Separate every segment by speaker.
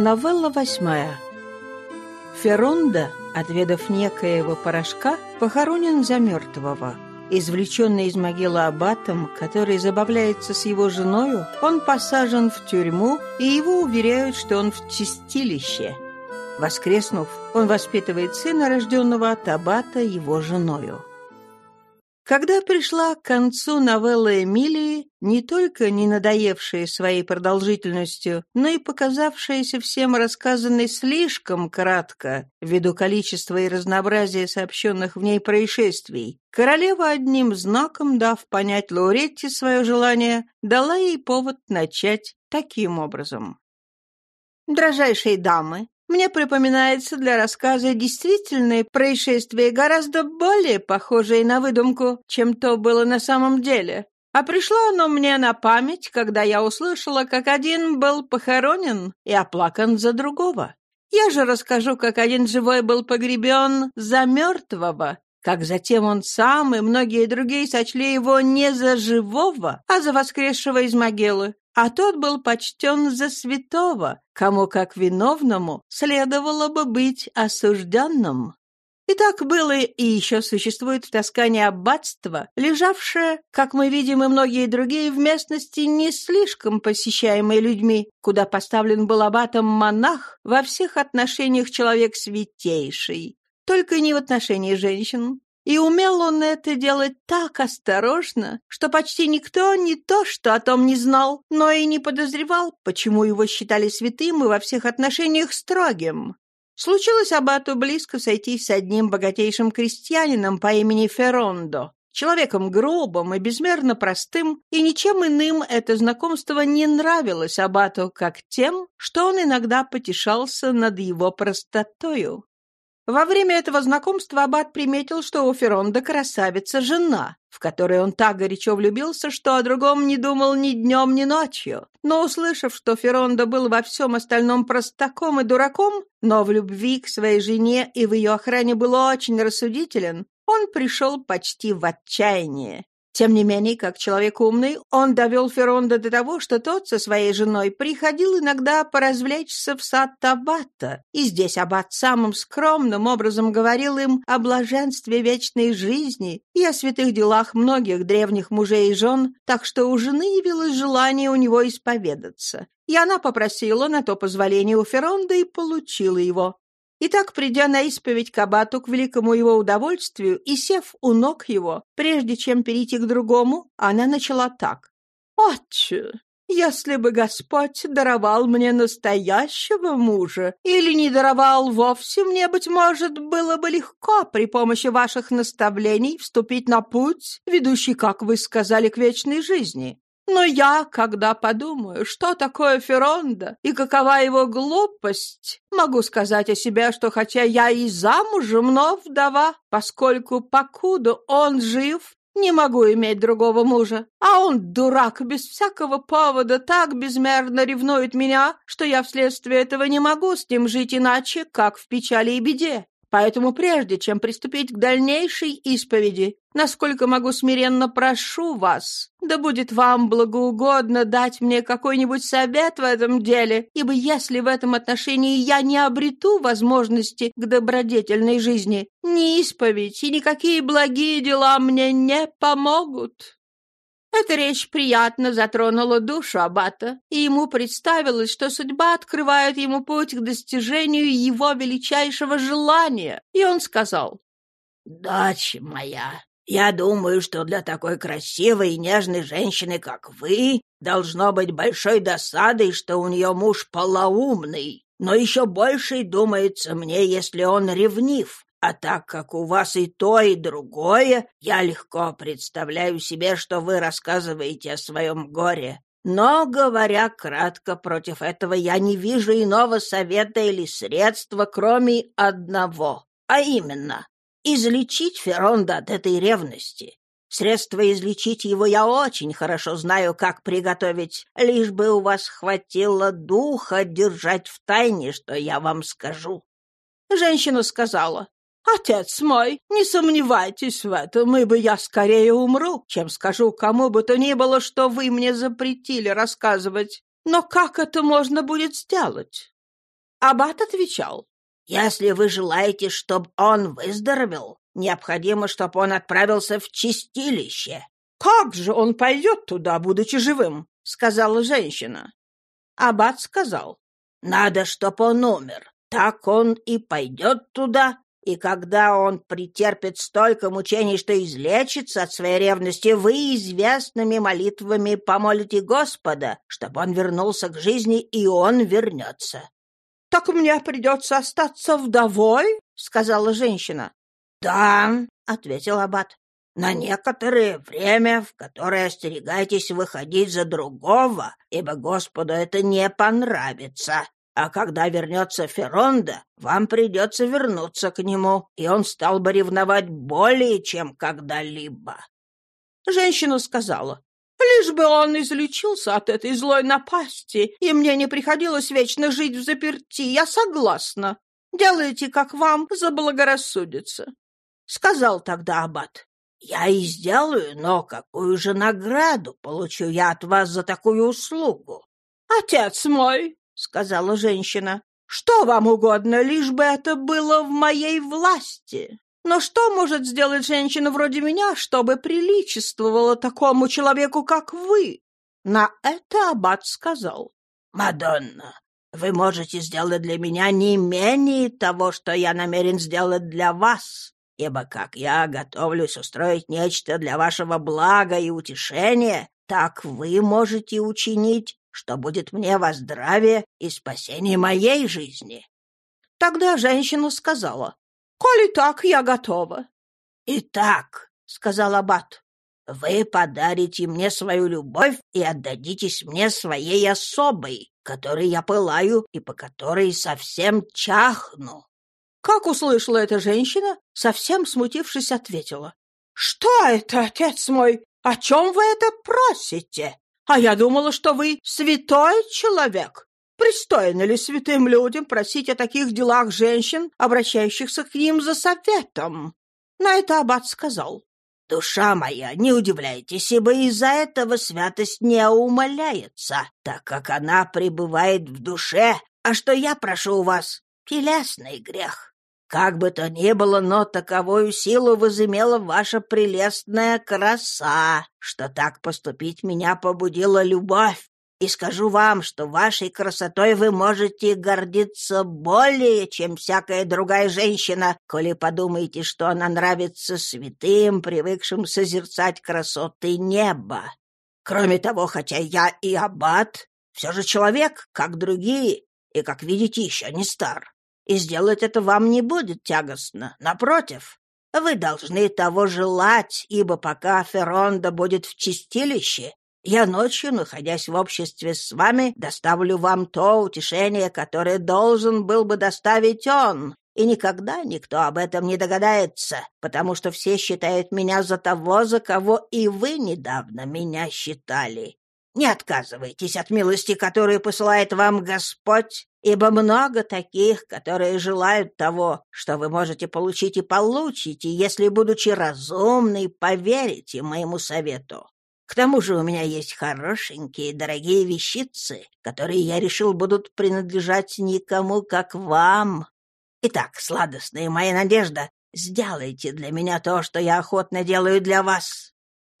Speaker 1: Новелла восьмая. Ферронда, отведав некоего порошка, похоронен за мертвого. Извлеченный из могилы аббатом, который забавляется с его женою, он посажен в тюрьму, и его уверяют, что он в чистилище. Воскреснув, он воспитывает сына, рожденного от аббата его женою. Когда пришла к концу новелла Эмилии, не только не надоевшая своей продолжительностью, но и показавшаяся всем рассказанной слишком кратко, ввиду количества и разнообразия сообщенных в ней происшествий, королева одним знаком, дав понять Лауретте свое желание, дала ей повод начать таким образом. «Дрожайшие дамы, мне припоминается для рассказа действительное происшествие, гораздо более похожее на выдумку, чем то было на самом деле. А пришло оно мне на память, когда я услышала, как один был похоронен и оплакан за другого. Я же расскажу, как один живой был погребен за мертвого, как затем он сам и многие другие сочли его не за живого, а за воскресшего из могилы а тот был почтен за святого, кому, как виновному, следовало бы быть осужденным. И так было и еще существует в Тоскане аббатство, лежавшее, как мы видим и многие другие, в местности не слишком посещаемой людьми, куда поставлен был аббатом монах, во всех отношениях человек святейший, только не в отношении женщин, и умел он это делать так осторожно, что почти никто не то что о том не знал, но и не подозревал, почему его считали святым и во всех отношениях строгим. Случилось аббату близко сойтись с одним богатейшим крестьянином по имени Феррондо, человеком грубым и безмерно простым, и ничем иным это знакомство не нравилось аббату, как тем, что он иногда потешался над его простотою. Во время этого знакомства Аббат приметил, что у Феронда красавица жена, в которой он так горячо влюбился, что о другом не думал ни днем, ни ночью. Но, услышав, что Феронда был во всем остальном простаком и дураком, но в любви к своей жене и в ее охране был очень рассудителен, он пришел почти в отчаяние. Тем не менее, как человек умный, он довел Феронда до того, что тот со своей женой приходил иногда поразвлечься в сад Табата, и здесь Аббат самым скромным образом говорил им о блаженстве вечной жизни и о святых делах многих древних мужей и жен, так что у жены явилось желание у него исповедаться. И она попросила на то позволение у Феронда и получила его. И так, придя на исповедь к абату к великому его удовольствию и сев у ног его, прежде чем перейти к другому, она начала так. «Отче, если бы Господь даровал мне настоящего мужа, или не даровал вовсе, мне, быть может, было бы легко при помощи ваших наставлений вступить на путь, ведущий, как вы сказали, к вечной жизни. Но я, когда подумаю, что такое Феронда и какова его глупость, могу сказать о себе, что хотя я и замужем, но вдова, поскольку покуда он жив, не могу иметь другого мужа. А он, дурак, без всякого повода так безмерно ревнует меня, что я вследствие этого не могу с ним жить иначе, как в печали и беде. Поэтому прежде чем приступить к дальнейшей исповеди, насколько могу смиренно прошу вас, да будет вам благоугодно дать мне какой-нибудь совет в этом деле, ибо если в этом отношении я не обрету возможности к добродетельной жизни, ни исповедь и никакие благие дела мне не помогут». Эта речь приятно затронула душу аббата, и ему представилось, что судьба открывает ему путь к достижению его величайшего желания, и он сказал,
Speaker 2: «Дочь моя, я думаю, что для такой красивой и нежной женщины, как вы, должно быть большой досадой, что у нее муж полоумный, но еще большей думается мне, если он ревнив, а так как у вас и то, и другое, я легко представляю себе, что вы рассказываете о своем горе. Но, говоря кратко, против этого я не вижу иного совета или средства, кроме одного, а именно излечить Феронда от этой ревности. Средство излечить его я очень хорошо знаю, как приготовить, лишь бы у вас хватило духа держать в тайне, что я вам скажу.
Speaker 1: Женщина сказала, «Отец мой, не сомневайтесь в этом, ибо я скорее умру, чем скажу кому бы то ни было, что вы мне запретили рассказывать. Но как это можно будет сделать?» Аббат отвечал,
Speaker 2: «Если вы желаете, чтобы он выздоровел, необходимо, чтобы он отправился в чистилище».
Speaker 1: «Как же он пойдет туда, будучи живым?» — сказала женщина. Аббат сказал,
Speaker 2: «Надо, чтобы он умер. Так он и пойдет туда, и когда он претерпит столько мучений, что излечится от своей ревности, вы известными молитвами помолите Господа, чтобы он вернулся к жизни, и он вернется.
Speaker 1: — Так мне придется остаться вдовой? — сказала женщина.
Speaker 2: — Да, — ответил аббат, — на некоторое время, в которое остерегайтесь выходить за другого, ибо Господу это не понравится. А когда вернется Феронда, вам придется вернуться к нему, и он стал бы ревновать более, чем когда-либо.
Speaker 1: Женщина сказала, лишь бы он излечился от этой злой напасти, и мне не приходилось вечно жить в заперти, я согласна. Делайте, как вам заблагорассудится. Сказал тогда аббат, я и сделаю, но какую же награду получу я от вас за такую услугу? Отец мой, сказала женщина. «Что вам угодно, лишь бы это было в моей власти. Но что может сделать женщина вроде меня, чтобы приличествовала такому человеку, как вы?» На это аббат сказал.
Speaker 2: «Мадонна, вы можете сделать для меня не менее того, что я намерен сделать для вас, ибо как я готовлюсь устроить нечто для вашего блага и утешения, так вы можете учинить что будет мне во здравие и спасение моей жизни.
Speaker 1: Тогда женщина сказала, «Коли так, я готова».
Speaker 2: «Итак», — сказал Аббат, — «вы подарите мне свою любовь и отдадитесь мне своей особой, которой я пылаю и по которой совсем чахну».
Speaker 1: Как услышала эта женщина, совсем смутившись, ответила, «Что это, отец мой? О чем вы это просите?» А я думала, что вы святой человек. Пристойно ли святым людям просить о таких делах женщин, обращающихся к ним за советом? На это аббат сказал.
Speaker 2: «Душа моя, не удивляйтесь, ибо из-за этого святость не умаляется, так как она пребывает в душе, а что я прошу у вас — телесный грех. Как бы то ни было, но таковую силу возымела ваша прелестная краса, что так поступить меня побудила любовь. И скажу вам, что вашей красотой вы можете гордиться более, чем всякая другая женщина, коли подумаете, что она нравится святым, привыкшим созерцать красоты неба. Кроме того, хотя я и аббат, все же человек, как другие, и, как видите, еще не стар и сделать это вам не будет тягостно. Напротив, вы должны того желать, ибо пока Ферронда будет в чистилище, я ночью, находясь в обществе с вами, доставлю вам то утешение, которое должен был бы доставить он, и никогда никто об этом не догадается, потому что все считают меня за того, за кого и вы недавно меня считали. Не отказывайтесь от милости, которую посылает вам Господь, ибо много таких, которые желают того, что вы можете получить и получите, если, будучи разумны, поверите моему совету. К тому же у меня есть хорошенькие дорогие вещицы, которые я решил будут принадлежать никому, как вам. Итак, сладостная моя надежда, сделайте для меня то, что я охотно делаю для вас.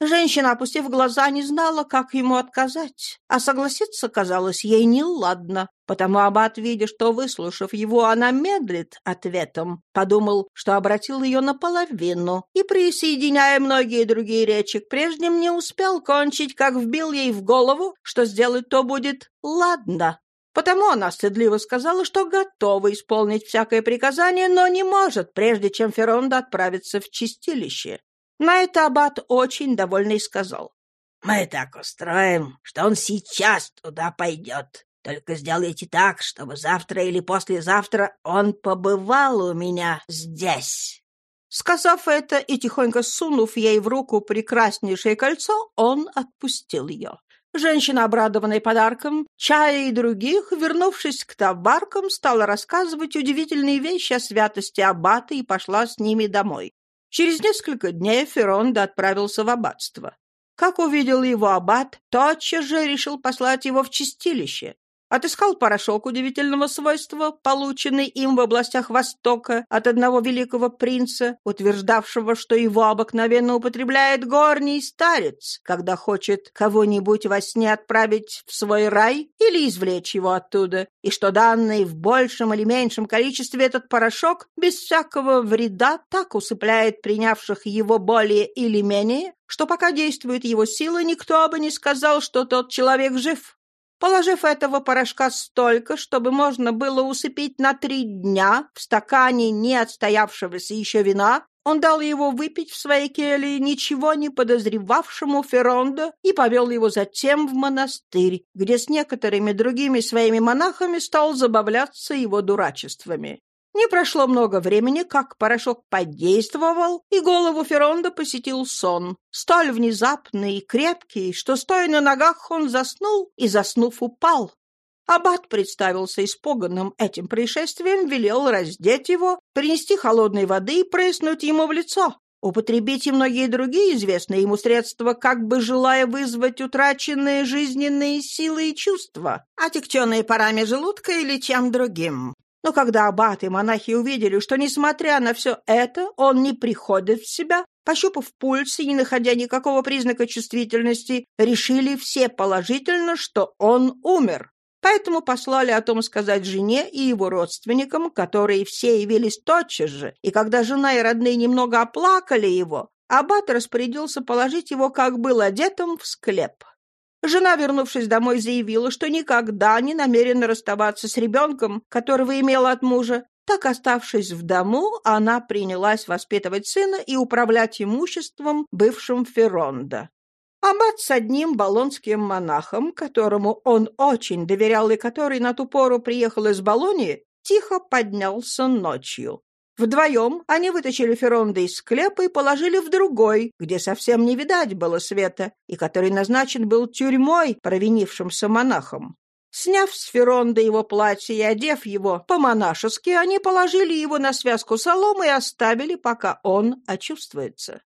Speaker 1: Женщина, опустив глаза, не знала, как ему отказать, а согласиться казалось ей неладно, потому аббат, видя, что, выслушав его, она медлит ответом, подумал, что обратил ее наполовину, и, присоединяя многие другие речи к прежним, не успел кончить, как вбил ей в голову, что сделать то будет «ладно». Потому она стыдливо сказала, что готова исполнить всякое приказание, но не может, прежде чем Феронда отправится в чистилище. На это аббат очень довольный сказал.
Speaker 2: «Мы так устроим, что он сейчас туда пойдет. Только сделайте так, чтобы завтра или послезавтра он побывал у меня здесь».
Speaker 1: Сказав это и тихонько сунув ей в руку прекраснейшее кольцо, он отпустил ее. Женщина, обрадованная подарком, чая и других, вернувшись к товаркам, стала рассказывать удивительные вещи о святости аббата и пошла с ними домой. Через несколько дней Ферронда отправился в аббатство. Как увидел его аббат, тотчас же решил послать его в чистилище. Отыскал порошок удивительного свойства, полученный им в областях Востока от одного великого принца, утверждавшего, что его обыкновенно употребляет горний старец, когда хочет кого-нибудь во сне отправить в свой рай или извлечь его оттуда, и что данный в большем или меньшем количестве этот порошок без всякого вреда так усыпляет принявших его более или менее, что пока действует его сила, никто бы не сказал, что тот человек жив. Положив этого порошка столько, чтобы можно было усыпить на три дня в стакане не отстоявшегося еще вина, он дал его выпить в своей келье ничего не подозревавшему Феррондо и повел его затем в монастырь, где с некоторыми другими своими монахами стал забавляться его дурачествами. Не прошло много времени, как порошок подействовал, и голову Ферронда посетил сон, столь внезапный и крепкий, что, стоя на ногах, он заснул и, заснув, упал. Аббат представился испуганным этим происшествием, велел раздеть его, принести холодной воды и прыснуть ему в лицо. Употребить и многие другие известные ему средства, как бы желая вызвать утраченные жизненные силы и чувства, отягченные парами желудка или чем другим. Но когда аббаты и монахи увидели, что, несмотря на все это, он не приходит в себя, пощупав пульс и не находя никакого признака чувствительности, решили все положительно, что он умер. Поэтому послали о том сказать жене и его родственникам, которые все явились тотчас же, и когда жена и родные немного оплакали его, аббат распорядился положить его, как был одетым, в склеп. Жена, вернувшись домой, заявила, что никогда не намерена расставаться с ребенком, которого имела от мужа. Так, оставшись в дому, она принялась воспитывать сына и управлять имуществом, бывшим Ферронда. Аббат с одним болонским монахом, которому он очень доверял и который на ту пору приехал из Болонии, тихо поднялся ночью. Вдвоем они вытащили Феронда из склепа и положили в другой, где совсем не видать было света, и который назначен был тюрьмой провинившимся монахом. Сняв с Феронда его платье и одев его по-монашески, они положили его на связку соломы и оставили, пока он очувствуется.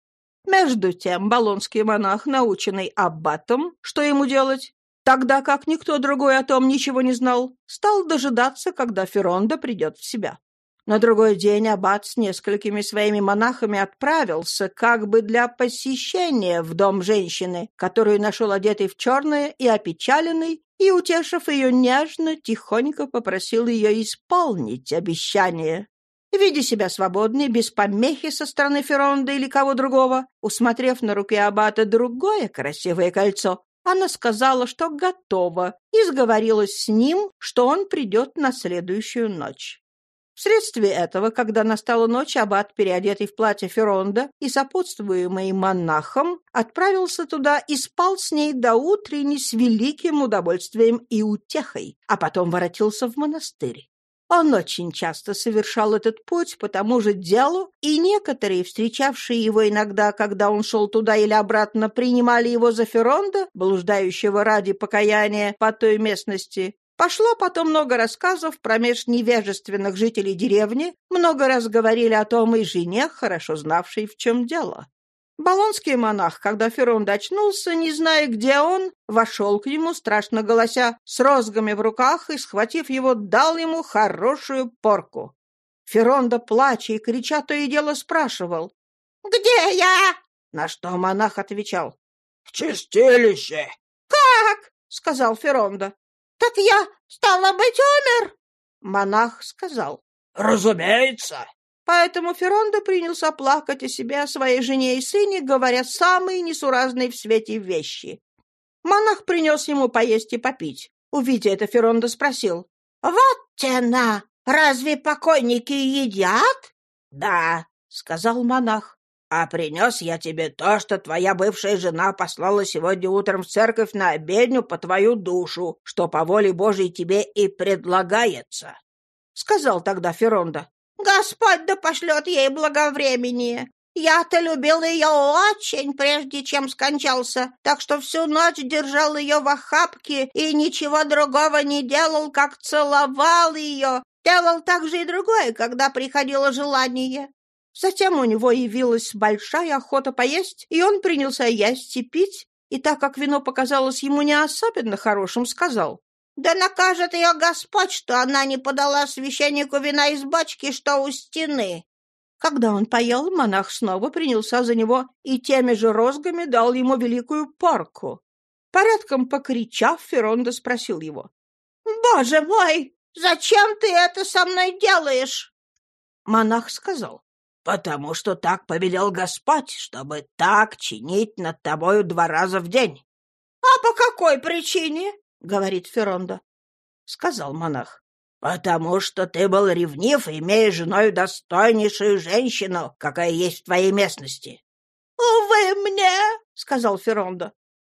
Speaker 1: Между тем болонский монах, наученный аббатом, что ему делать, тогда как никто другой о том ничего не знал, стал дожидаться, когда Феронда придет в себя. На другой день аббат с несколькими своими монахами отправился как бы для посещения в дом женщины, которую нашел одетой в черное и опечаленной, и, утешив ее нежно, тихонько попросил ее исполнить обещание. Видя себя свободной, без помехи со стороны Феронда или кого другого, усмотрев на руке аббата другое красивое кольцо, она сказала, что готова, и сговорилась с ним, что он придет на следующую ночь. Вследствие этого, когда настала ночь, аббат, переодетый в платье Феронда и сопутствуемый монахом, отправился туда и спал с ней до утренней с великим удовольствием и утехой, а потом воротился в монастырь. Он очень часто совершал этот путь по тому же делу, и некоторые, встречавшие его иногда, когда он шел туда или обратно, принимали его за Феронда, блуждающего ради покаяния по той местности, Пошло потом много рассказов промеж невежественных жителей деревни, много раз говорили о том и жене, хорошо знавшей, в чем дело. Болонский монах, когда Ферон очнулся, не зная, где он, вошел к нему, страшно голося, с розгами в руках и, схватив его, дал ему хорошую порку. Феронда, плача и крича, то и дело спрашивал. «Где я?» На что монах отвечал.
Speaker 3: «В чистилище».
Speaker 1: «Как?» — сказал Феронда. «Так я, стало быть, умер?» Монах сказал.
Speaker 3: «Разумеется».
Speaker 1: Поэтому Феронда принялся плакать о себе, о своей жене и сыне, говоря самые несуразные в свете вещи. Монах принес ему поесть и попить. Увидя это, Феронда спросил. «Вот тена! Разве покойники едят?»
Speaker 3: «Да», — сказал монах. А принес я тебе то, что твоя бывшая жена послала сегодня утром в церковь на обедню по твою душу, что по воле Божьей тебе и предлагается.
Speaker 1: Сказал тогда Феронда. Господь да пошлет ей благовремение. Я-то любил ее очень, прежде чем скончался, так что всю ночь держал ее в охапке и ничего другого не делал, как целовал ее. Делал также и другое, когда приходило желание. Затем у него явилась большая охота поесть, и он принялся есть и пить, и так как вино показалось ему не особенно хорошим, сказал,
Speaker 3: Да накажет ее Господь, что она не подала священнику вина из бочки, что у стены.
Speaker 1: Когда он поел, монах снова принялся за него и теми же розгами дал ему великую парку. Порядком покричав, Феронда спросил его.
Speaker 3: «Боже мой, зачем ты это со мной делаешь?»
Speaker 1: Монах сказал.
Speaker 2: «Потому что так повелел Господь, чтобы так чинить над тобою два раза в день».
Speaker 3: «А по какой причине?»
Speaker 1: — говорит Феронда. Сказал монах.
Speaker 2: «Потому что ты был ревнив, имея женой достойнейшую женщину, какая есть в твоей местности».
Speaker 3: «Увы мне!» — сказал Феронда.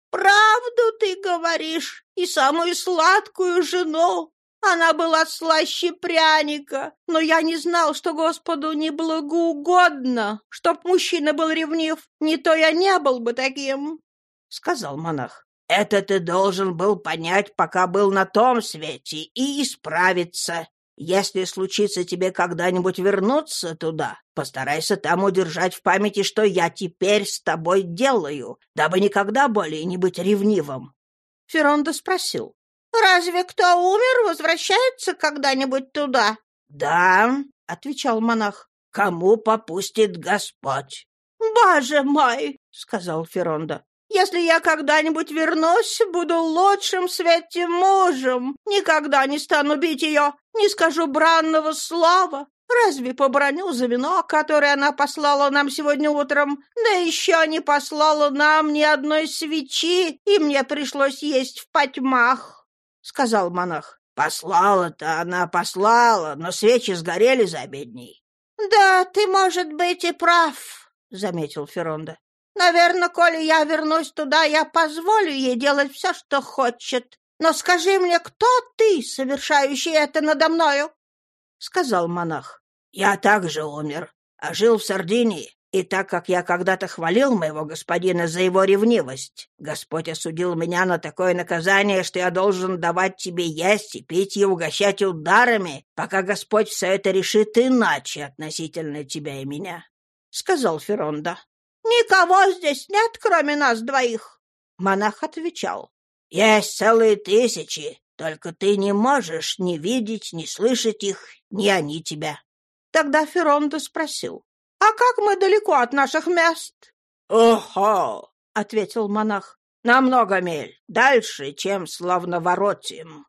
Speaker 3: «Правду ты говоришь, и самую сладкую жену. Она была слаще пряника, но я не знал, что Господу не благоугодно, чтоб мужчина был ревнив, не то я не был бы таким», — сказал монах.
Speaker 2: Это ты должен был понять, пока был на том свете, и исправиться. Если случится тебе когда-нибудь вернуться туда, постарайся там удержать в памяти, что я теперь с тобой делаю, дабы никогда более не быть ревнивым.
Speaker 1: Феронда спросил.
Speaker 3: «Разве кто умер, возвращается когда-нибудь туда?»
Speaker 2: «Да», — отвечал монах, — «кому попустит Господь».
Speaker 3: «Боже мой!» — сказал Феронда. Если я когда-нибудь вернусь, буду лучшим в свете мужем. Никогда не стану бить ее, не скажу бранного слова. Разве поброню за вино, которое она послала нам сегодня утром? Да еще не послала нам ни одной свечи, и мне пришлось есть в потьмах, — сказал монах.
Speaker 2: — Послала-то она послала, но свечи сгорели за обедней.
Speaker 3: — Да, ты, может быть, и прав, — заметил Феронда. Наверное, коли я вернусь туда, я позволю ей делать все, что хочет. Но скажи мне, кто ты, совершающий это надо мною? — сказал монах.
Speaker 2: — Я также умер, а жил в Сардинии. И так как я когда-то хвалил моего господина за его ревнивость, Господь осудил меня на такое наказание, что я должен давать тебе есть и пить и угощать ударами, пока Господь все это решит иначе относительно тебя и меня, — сказал Феронда.
Speaker 3: Никого здесь нет, кроме нас двоих.
Speaker 1: Монах отвечал.
Speaker 2: Есть целые тысячи, только ты не можешь ни видеть, ни слышать их, ни они тебя.
Speaker 1: Тогда Феронда спросил. А как мы далеко от наших мест?
Speaker 2: Охо, ответил монах. Намного миль, дальше, чем Славноворотием.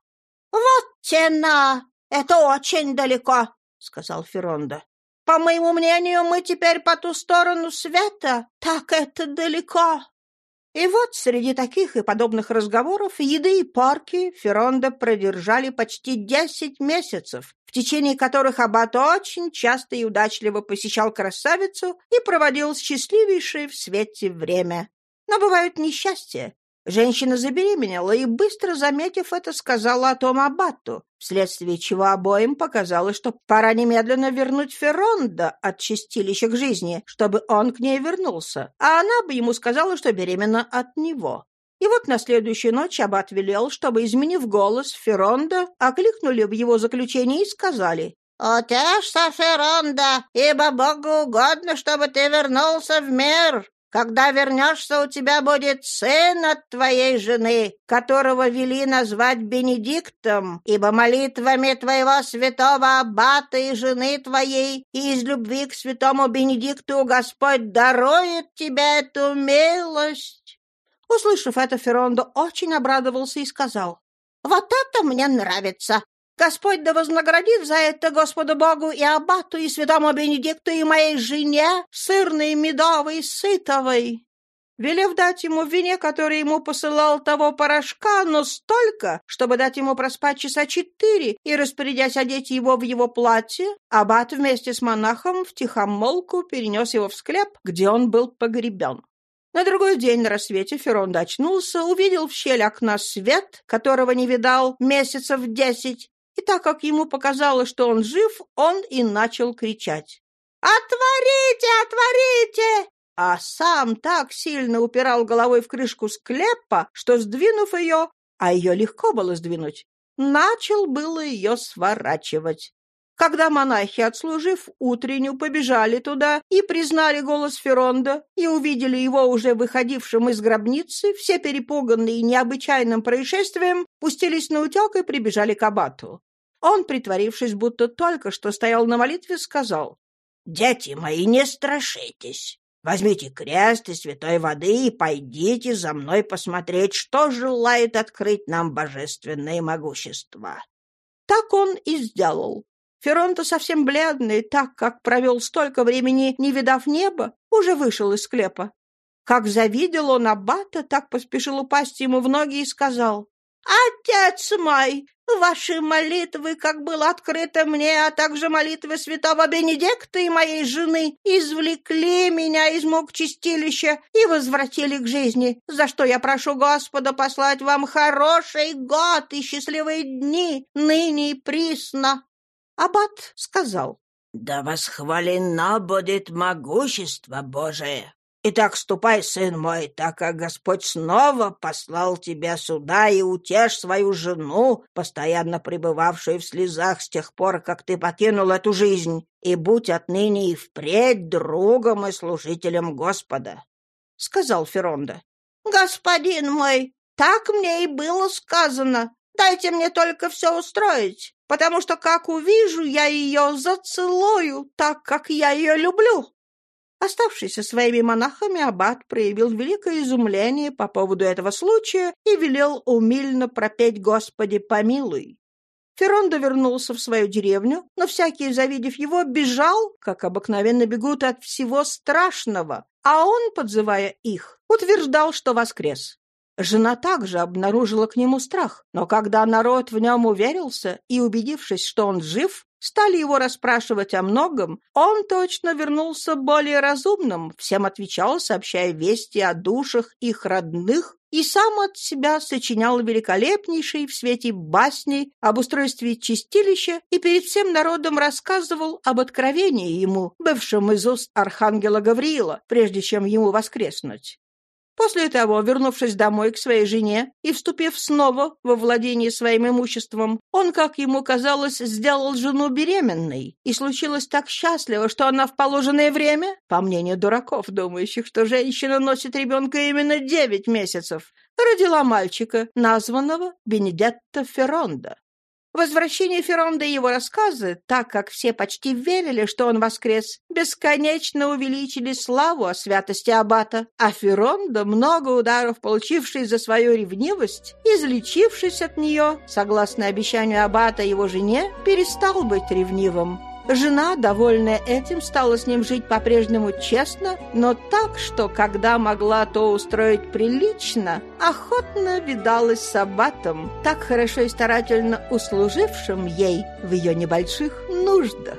Speaker 3: Вот тена, это очень далеко, сказал Феронда. По моему мнению, мы теперь по ту сторону света. Так это далеко.
Speaker 1: И вот среди таких и подобных разговоров, еды и парки Феронда продержали почти десять месяцев, течение которых Аббат очень часто и удачливо посещал красавицу и проводил счастливейшее в свете время. Но бывают несчастья, Женщина забеременела и, быстро заметив это, сказала о том Аббату, вследствие чего обоим показалось, что пора немедленно вернуть Ферронда от чистилища к жизни, чтобы он к ней вернулся, а она бы ему сказала, что беременна от него. И вот на следующую ночь Аббат велел, чтобы, изменив голос, Ферронда окликнули в его заключении и сказали
Speaker 3: «Утешься, Ферронда, ибо Богу угодно, чтобы ты вернулся в мир, когда вернешься, у тебя будет сын от твоей жены, которого вели назвать Бенедиктом, ибо молитвами твоего святого аббата и жены твоей и из любви к святому Бенедикту Господь дарует тебе эту милость».
Speaker 1: Услышав это, Феррондо очень обрадовался и сказал,
Speaker 3: «Вот это мне нравится! Господь да вознаградит за это Господу Богу и Аббату, и святому Бенедикту, и моей жене, сырной, медовой, сытовой.
Speaker 1: Велев дать ему в вине, который ему посылал того порошка, но столько, чтобы дать ему проспать часа четыре и, распорядясь одеть его в его платье, аббат вместе с монахом в тихомолку перенес его в склеп, где он был погребен. На другой день на рассвете Ферронда очнулся, увидел в щель окна свет, которого не видал месяцев десять, и так как ему показалось, что он жив, он и начал кричать.
Speaker 3: «Отворите! Отворите!»
Speaker 1: А сам так сильно упирал головой в крышку склепа, что, сдвинув ее, а ее легко было сдвинуть, начал было ее сворачивать. Когда монахи, отслужив утреннюю, побежали туда и признали голос Феронда, и увидели его уже выходившим из гробницы, все перепуганные необычайным происшествием, пустились на утек и прибежали к абату. Он, притворившись, будто только что стоял на молитве, сказал,
Speaker 2: «Дети мои, не страшитесь. Возьмите крест и святой воды и пойдите за мной посмотреть, что желает открыть нам божественное могущество».
Speaker 1: Так он и сделал. Феронто совсем бледный, так как провел столько времени, не видав неба, уже вышел из склепа. Как завидел он аббата, так поспешил упасть ему в ноги и сказал, «Отец мой, ваши молитвы, как было открыто мне, а также молитвы святого Бенедикта и моей жены, извлекли меня из мук чистилища и возвратили к жизни, за что я прошу Господа послать вам хороший год и счастливые дни, ныне и присно». Аббат сказал,
Speaker 2: «Да восхвалено будет могущество Божие! Итак, ступай, сын мой, так как Господь снова послал тебя сюда и утешь свою жену, постоянно пребывавшую в слезах с тех пор, как ты покинул эту жизнь, и будь отныне и впредь другом и служителем Господа», — сказал Феронда.
Speaker 1: «Господин мой, так мне и было сказано. Дайте мне только все устроить потому что, как увижу, я ее зацелую, так как я ее люблю». Оставшись со своими монахами, аббат проявил великое изумление по поводу этого случая и велел умильно пропеть «Господи, помилуй». Феррондо вернулся в свою деревню, но всякий, завидев его, бежал, как обыкновенно бегут от всего страшного, а он, подзывая их, утверждал, что воскрес. Жена также обнаружила к нему страх, но когда народ в нем уверился и, убедившись, что он жив, стали его расспрашивать о многом, он точно вернулся более разумным, всем отвечал, сообщая вести о душах их родных, и сам от себя сочинял великолепнейшие в свете басни об устройстве чистилища и перед всем народом рассказывал об откровении ему, бывшем из уст архангела Гавриила, прежде чем ему воскреснуть. После того, вернувшись домой к своей жене и вступив снова во владение своим имуществом, он, как ему казалось, сделал жену беременной, и случилось так счастливо, что она в положенное время, по мнению дураков, думающих, что женщина носит ребенка именно девять месяцев, родила мальчика, названного Бенедетто Ферронда. Возвращение Ферронда и его рассказы, так как все почти верили, что он воскрес, бесконечно увеличили славу о святости Аббата, а Ферронда, много ударов получивший за свою ревнивость, излечившись от нее, согласно обещанию Аббата его жене, перестал быть ревнивым. Жена, довольная этим, стала с ним жить по-прежнему честно, но так, что, когда могла то устроить прилично, охотно видалась с аббатом, так хорошо и старательно услужившим ей в ее небольших нуждах.